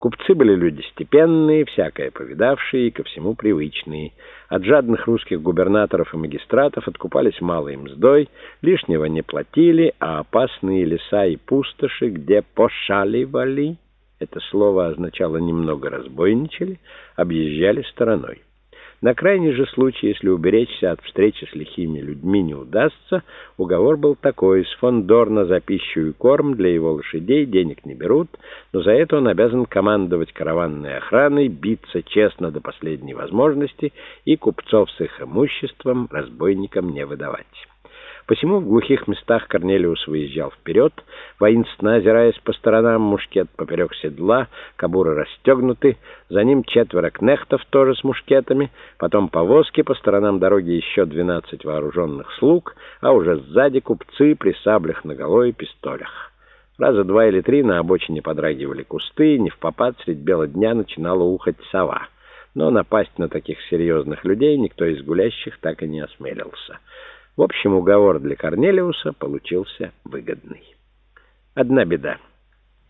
Купцы были люди степенные, всякое повидавшие и ко всему привычные. От жадных русских губернаторов и магистратов откупались малой мздой, лишнего не платили, а опасные леса и пустоши, где пошаливали, это слово означало «немного разбойничали», объезжали стороной. На крайний же случай, если уберечься от встречи с лихими людьми не удастся, уговор был такой, с фон Дорна за пищу и корм для его лошадей денег не берут, но за это он обязан командовать караванной охраной, биться честно до последней возможности и купцов с их имуществом разбойникам не выдавать. Посему в глухих местах Корнелиус выезжал вперед, воинственно озираясь по сторонам, мушкет поперек седла, кобуры расстегнуты, за ним четверо кнехтов тоже с мушкетами, потом повозки, по сторонам дороги еще двенадцать вооруженных слуг, а уже сзади купцы при саблях наголо и пистолях. Раза два или три на обочине подрагивали кусты, не в попад средь бела дня начинала ухать сова. Но напасть на таких серьезных людей никто из гулящих так и не осмелился. В общем, уговор для Корнелиуса получился выгодный. Одна беда.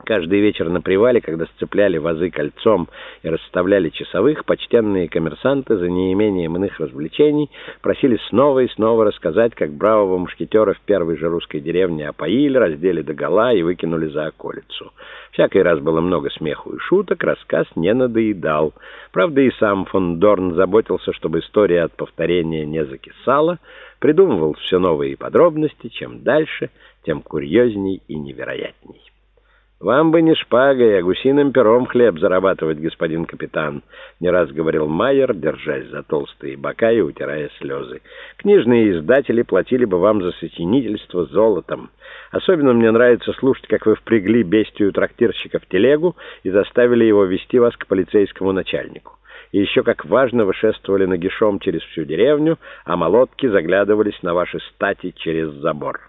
Каждый вечер на привале, когда сцепляли вазы кольцом и расставляли часовых, почтенные коммерсанты за неимением иных развлечений просили снова и снова рассказать, как бравого мушкетера в первой же русской деревне опоили, раздели догола и выкинули за околицу. Всякий раз было много смеху и шуток, рассказ не надоедал. Правда, и сам фон Дорн заботился, чтобы история от повторения не закисала, придумывал все новые подробности, чем дальше, тем курьезней и невероятней. «Вам бы не шпагой, а гусиным пером хлеб зарабатывать, господин капитан», — не раз говорил Майер, держась за толстые бока и утирая слезы. «Книжные издатели платили бы вам за сочинительство золотом. Особенно мне нравится слушать, как вы впрягли бестию трактирщика в телегу и заставили его вести вас к полицейскому начальнику. И еще как важно вы шествовали нагишом через всю деревню, а молотки заглядывались на ваши стати через забор».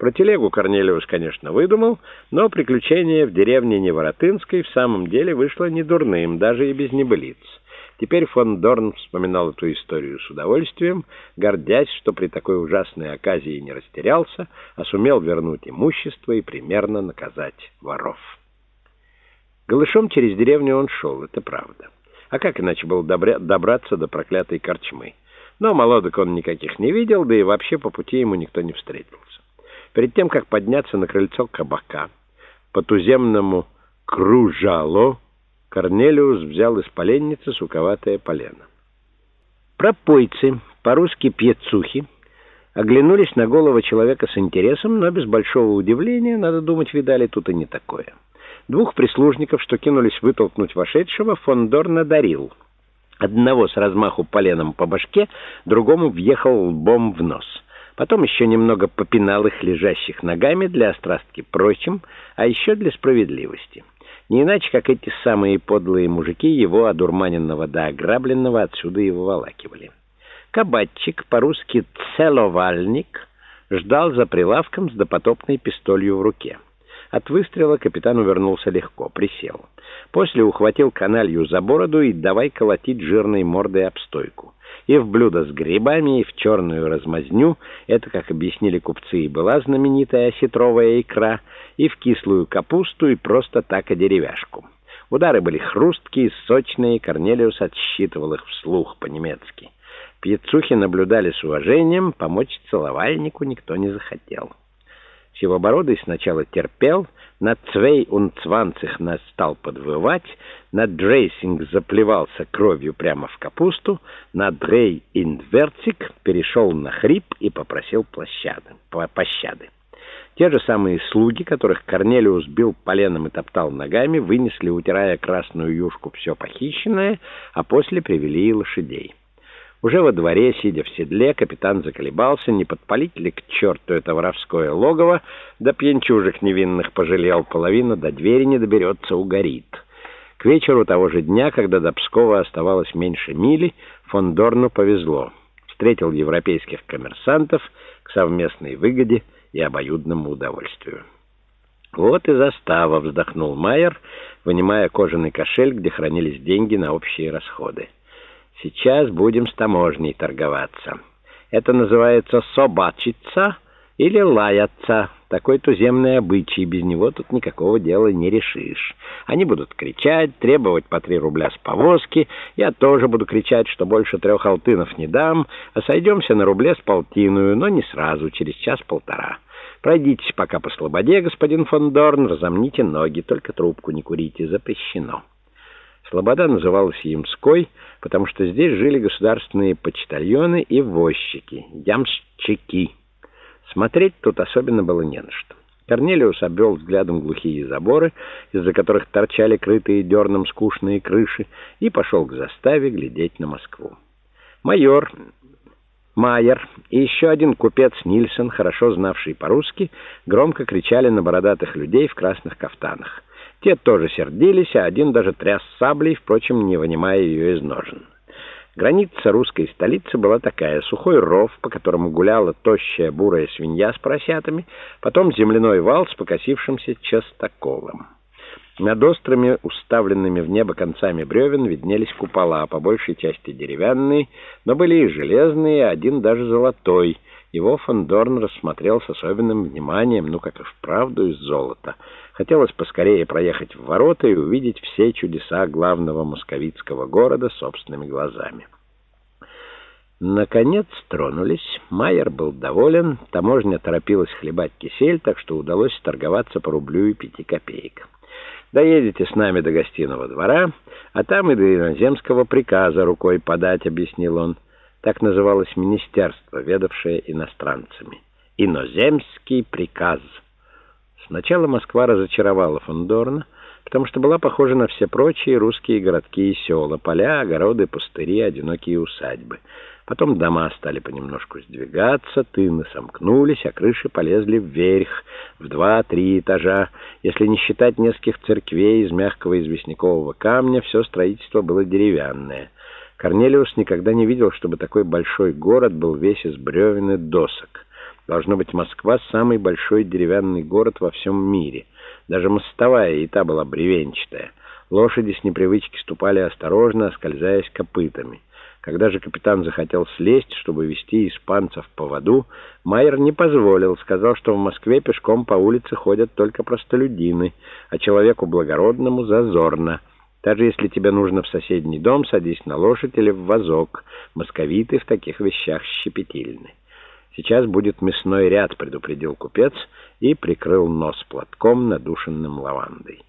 Про телегу Корнелиус, конечно, выдумал, но приключение в деревне Неворотынской в самом деле вышло недурным, даже и без небылиц. Теперь фон Дорн вспоминал эту историю с удовольствием, гордясь, что при такой ужасной оказии не растерялся, а сумел вернуть имущество и примерно наказать воров. Голышом через деревню он шел, это правда. А как иначе было добраться до проклятой корчмы? Но молодок он никаких не видел, да и вообще по пути ему никто не встретился. Перед тем, как подняться на крыльцо кабака, по туземному кружало, Корнелиус взял из поленницы суковатое полено. Пропойцы, по-русски пьецухи, оглянулись на голову человека с интересом, но без большого удивления, надо думать, видали тут и не такое. Двух прислужников, что кинулись вытолкнуть вошедшего, Фондор надарил. Одного с размаху поленом по башке, другому въехал лбом в нос — Потом еще немного попинал их лежащих ногами для острастки прочим, а еще для справедливости. Не иначе, как эти самые подлые мужики его, одурманенного да ограбленного, отсюда и выволакивали. Кабатчик, по-русски «целовальник», ждал за прилавком с допотопной пистолью в руке. От выстрела капитан увернулся легко, присел. После ухватил каналью за бороду и давай колотить жирной мордой об стойку и в блюдо с грибами, и в черную размазню, это, как объяснили купцы, и была знаменитая осетровая икра, и в кислую капусту, и просто так, и деревяшку. Удары были хрусткие, сочные, Корнелиус отсчитывал их вслух по-немецки. Пьецухи наблюдали с уважением, помочь целовальнику никто не захотел. Сивобородый сначала терпел, на zweiundzwanzig стал подвывать, на dreißig заплевался кровью прямо в капусту, на dreiundvierzig перешел на хрип и попросил площады, пощады. Те же самые слуги, которых Корнелиус бил поленом и топтал ногами, вынесли, утирая красную юшку, все похищенное, а после привели и лошадей. Уже во дворе, сидя в седле, капитан заколебался, не подпалить ли к черту это воровское логово, да пьянчужек невинных пожалел, половина до двери не доберется, угорит. К вечеру того же дня, когда до Пскова оставалось меньше мили, фон Дорну повезло. Встретил европейских коммерсантов к совместной выгоде и обоюдному удовольствию. «Вот и застава», — вздохнул Майер, вынимая кожаный кошель, где хранились деньги на общие расходы. Сейчас будем с таможней торговаться. Это называется собачиться или лаяться. такой туземный обычай, без него тут никакого дела не решишь. Они будут кричать, требовать по три рубля с повозки. Я тоже буду кричать, что больше трех алтынов не дам, а сойдемся на рубле с полтиную, но не сразу, через час-полтора. Пройдитесь пока по слободе, господин фон Дорн, разомните ноги, только трубку не курите, запрещено. Слобода называлась Ямской, потому что здесь жили государственные почтальоны и возчики, ямщики. Смотреть тут особенно было не на что. Корнелиус обвел взглядом глухие заборы, из-за которых торчали крытые дерном скучные крыши, и пошел к заставе глядеть на Москву. Майор, Майер и еще один купец Нильсон, хорошо знавший по-русски, громко кричали на бородатых людей в красных кафтанах. Те тоже сердились, а один даже тряс саблей, впрочем, не вынимая ее из ножен. Граница русской столицы была такая. Сухой ров, по которому гуляла тощая бурая свинья с поросятами, потом земляной вал с покосившимся частоколом. Над острыми, уставленными в небо концами бревен виднелись купола, по большей части деревянные, но были и железные, один даже золотой. Его Фондорн рассмотрел с особенным вниманием, ну как и вправду из золота — Хотелось поскорее проехать в ворота и увидеть все чудеса главного московицкого города собственными глазами. Наконец тронулись. Майер был доволен. Таможня торопилась хлебать кисель, так что удалось торговаться по рублю и пяти копеек. «Доедете с нами до гостиного двора, а там и до иноземского приказа рукой подать», — объяснил он. Так называлось министерство, ведавшее иностранцами. «Иноземский приказ». Сначала Москва разочаровала Фондорна, потому что была похожа на все прочие русские городки и села, поля, огороды, пустыри, одинокие усадьбы. Потом дома стали понемножку сдвигаться, тыны сомкнулись, а крыши полезли вверх, в два-три этажа. Если не считать нескольких церквей из мягкого известнякового камня, все строительство было деревянное. Корнелиус никогда не видел, чтобы такой большой город был весь из бревен и досок. Должно быть, Москва — самый большой деревянный город во всем мире. Даже мостовая и та была бревенчатая. Лошади с непривычки ступали осторожно, оскользаясь копытами. Когда же капитан захотел слезть, чтобы вести испанцев по воду, Майер не позволил, сказал, что в Москве пешком по улице ходят только простолюдины, а человеку благородному зазорно. Даже если тебе нужно в соседний дом, садись на лошадь или в вазок. Московиты в таких вещах щепетильны. «Сейчас будет мясной ряд», — предупредил купец и прикрыл нос платком, надушенным лавандой.